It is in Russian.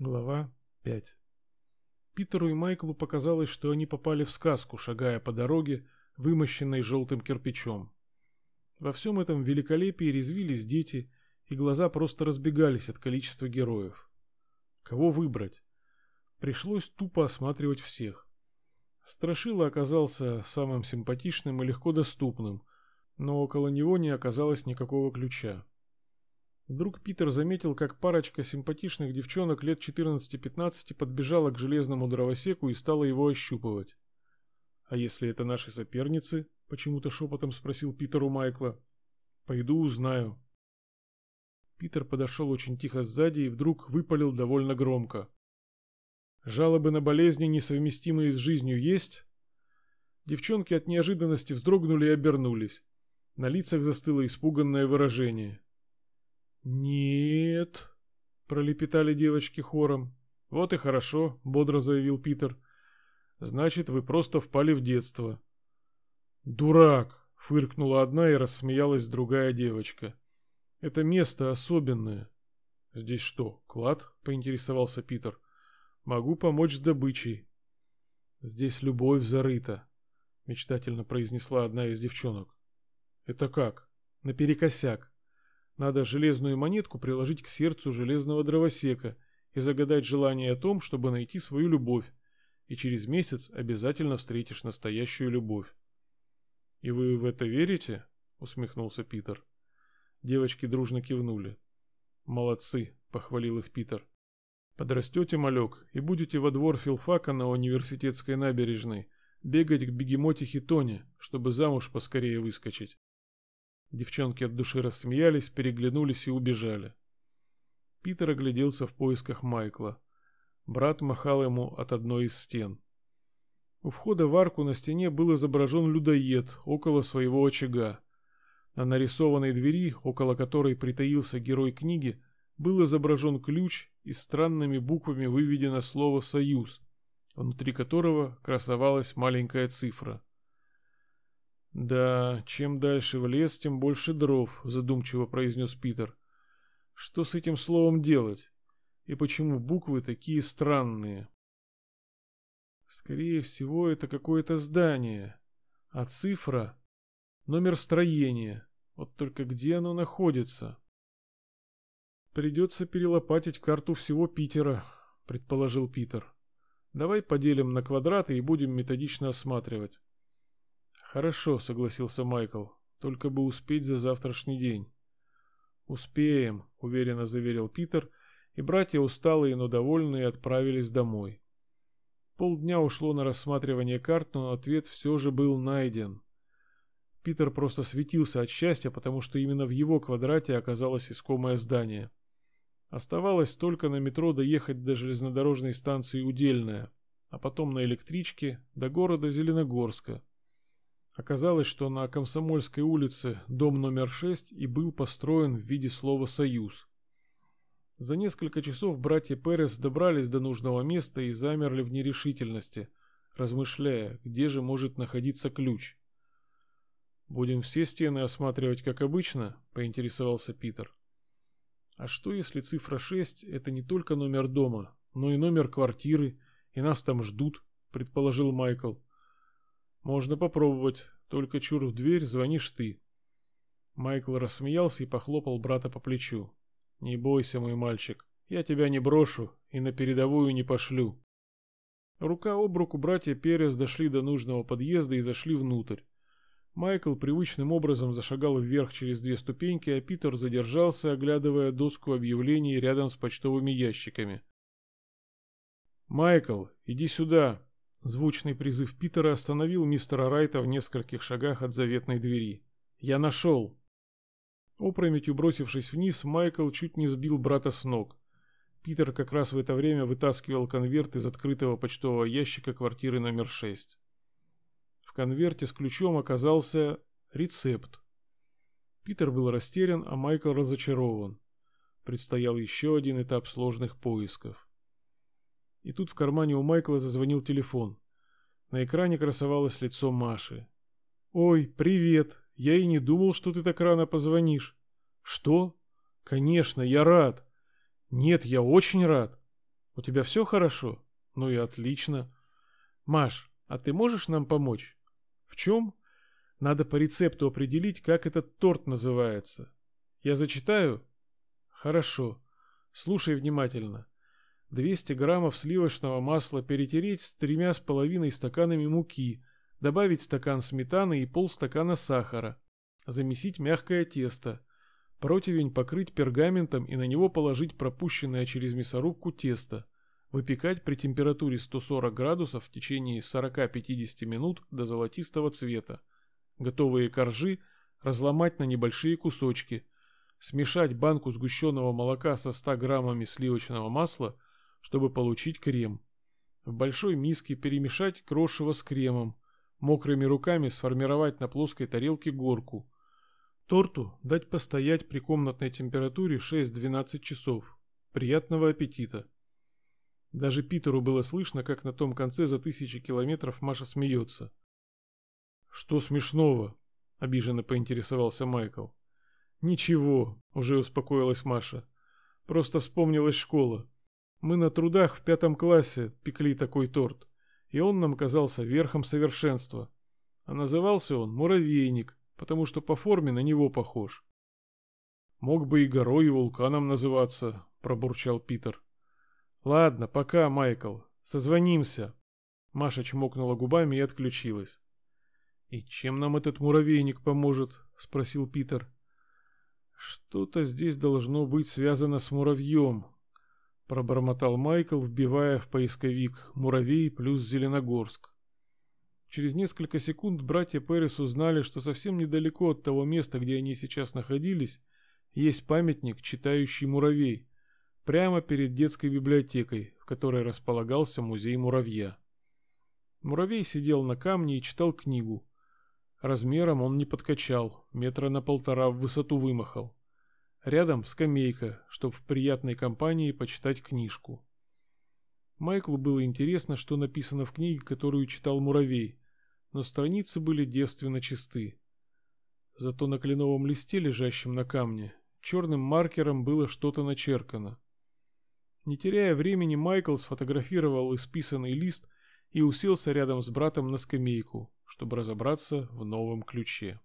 Глава 5 Питеру и Майклу показалось, что они попали в сказку, шагая по дороге, вымощенной желтым кирпичом. Во всем этом великолепии резвились дети, и глаза просто разбегались от количества героев. Кого выбрать? Пришлось тупо осматривать всех. Страшила оказался самым симпатичным и легко доступным, но около него не оказалось никакого ключа. Вдруг Питер заметил, как парочка симпатичных девчонок лет 14-15 подбежала к железному дровосеку и стала его ощупывать. «А если это наши соперницы?» — почему-то шепотом спросил Питер у Майкла. «Пойду узнаю». Питер подошел очень тихо сзади и вдруг выпалил довольно громко. «Жалобы на болезни, несовместимые с жизнью, есть?» Девчонки от неожиданности вздрогнули и обернулись. На лицах застыло испуганное выражение. «Нет», — пролепетали девочки хором. «Вот и хорошо», — бодро заявил Питер. «Значит, вы просто впали в детство». «Дурак!» — фыркнула одна и рассмеялась другая девочка. «Это место особенное». «Здесь что, клад?» — поинтересовался Питер. «Могу помочь с добычей». «Здесь любовь зарыта», — мечтательно произнесла одна из девчонок. «Это как?» «Наперекосяк. Надо железную монетку приложить к сердцу железного дровосека и загадать желание о том, чтобы найти свою любовь, и через месяц обязательно встретишь настоящую любовь. «И вы в это верите?» — усмехнулся Питер. Девочки дружно кивнули. «Молодцы!» — похвалил их Питер. «Подрастете, малек, и будете во двор филфака на университетской набережной бегать к бегемотихе Тоне, чтобы замуж поскорее выскочить. Девчонки от души рассмеялись, переглянулись и убежали. Питер огляделся в поисках Майкла. Брат махал ему от одной из стен. У входа в арку на стене был изображен людоед около своего очага. На нарисованной двери, около которой притаился герой книги, был изображен ключ и странными буквами выведено слово «Союз», внутри которого красовалась маленькая цифра. «Да, чем дальше в лес, тем больше дров», — задумчиво произнес Питер. «Что с этим словом делать? И почему буквы такие странные?» «Скорее всего, это какое-то здание, а цифра — номер строения. Вот только где оно находится?» «Придется перелопатить карту всего Питера», — предположил Питер. «Давай поделим на квадраты и будем методично осматривать». «Хорошо», — согласился Майкл, — «только бы успеть за завтрашний день». «Успеем», — уверенно заверил Питер, и братья усталые, но довольные отправились домой. Полдня ушло на рассматривание карт, но ответ все же был найден. Питер просто светился от счастья, потому что именно в его квадрате оказалось искомое здание. Оставалось только на метро доехать до железнодорожной станции Удельная, а потом на электричке до города Зеленогорска. Оказалось, что на Комсомольской улице дом номер 6 и был построен в виде слова «Союз». За несколько часов братья Перес добрались до нужного места и замерли в нерешительности, размышляя, где же может находиться ключ. «Будем все стены осматривать, как обычно?» – поинтересовался Питер. «А что, если цифра 6 – это не только номер дома, но и номер квартиры, и нас там ждут?» – предположил Майкл. Можно попробовать, только чур в дверь звонишь ты. Майкл рассмеялся и похлопал брата по плечу. Не бойся, мой мальчик, я тебя не брошу и на передовую не пошлю. Рука об руку братья Перес дошли до нужного подъезда и зашли внутрь. Майкл привычным образом зашагал вверх через две ступеньки, а Питер задержался, оглядывая доску объявлений рядом с почтовыми ящиками. «Майкл, иди сюда!» Звучный призыв Питера остановил мистера Райта в нескольких шагах от заветной двери. «Я нашел!» Опрометью бросившись вниз, Майкл чуть не сбил брата с ног. Питер как раз в это время вытаскивал конверт из открытого почтового ящика квартиры номер 6. В конверте с ключом оказался рецепт. Питер был растерян, а Майкл разочарован. Предстоял еще один этап сложных поисков. И тут в кармане у Майкла зазвонил телефон. На экране красовалось лицо Маши. «Ой, привет! Я и не думал, что ты так рано позвонишь». «Что? Конечно, я рад. Нет, я очень рад. У тебя все хорошо? Ну и отлично. Маш, а ты можешь нам помочь? В чем? Надо по рецепту определить, как этот торт называется. Я зачитаю? Хорошо. Слушай внимательно. 200 граммов сливочного масла перетереть с тремя с половиной стаканами муки, добавить стакан сметаны и полстакана сахара, замесить мягкое тесто, противень покрыть пергаментом и на него положить пропущенное через мясорубку тесто, выпекать при температуре 140 градусов в течение 40-50 минут до золотистого цвета. Готовые коржи разломать на небольшие кусочки, смешать банку сгущенного молока со 100 граммами сливочного масла – чтобы получить крем. В большой миске перемешать крошево с кремом, мокрыми руками сформировать на плоской тарелке горку. Торту дать постоять при комнатной температуре 6-12 часов. Приятного аппетита. Даже Питеру было слышно, как на том конце за тысячи километров Маша смеется. «Что смешного?» – обиженно поинтересовался Майкл. «Ничего», – уже успокоилась Маша. «Просто вспомнилась школа. Мы на трудах в пятом классе пекли такой торт, и он нам казался верхом совершенства. А назывался он «Муравейник», потому что по форме на него похож. «Мог бы и горой, и вулканом называться», — пробурчал Питер. «Ладно, пока, Майкл. Созвонимся». Маша чмокнула губами и отключилась. «И чем нам этот муравейник поможет?» — спросил Питер. «Что-то здесь должно быть связано с муравьем», пробормотал Майкл, вбивая в поисковик «Муравей плюс Зеленогорск». Через несколько секунд братья Перес узнали, что совсем недалеко от того места, где они сейчас находились, есть памятник «Читающий муравей», прямо перед детской библиотекой, в которой располагался музей муравья. Муравей сидел на камне и читал книгу. Размером он не подкачал, метра на полтора в высоту вымахал. Рядом скамейка, чтобы в приятной компании почитать книжку. Майклу было интересно, что написано в книге, которую читал Муравей, но страницы были девственно чисты. Зато на кленовом листе, лежащем на камне, черным маркером было что-то начеркано. Не теряя времени, Майкл сфотографировал исписанный лист и уселся рядом с братом на скамейку, чтобы разобраться в новом ключе.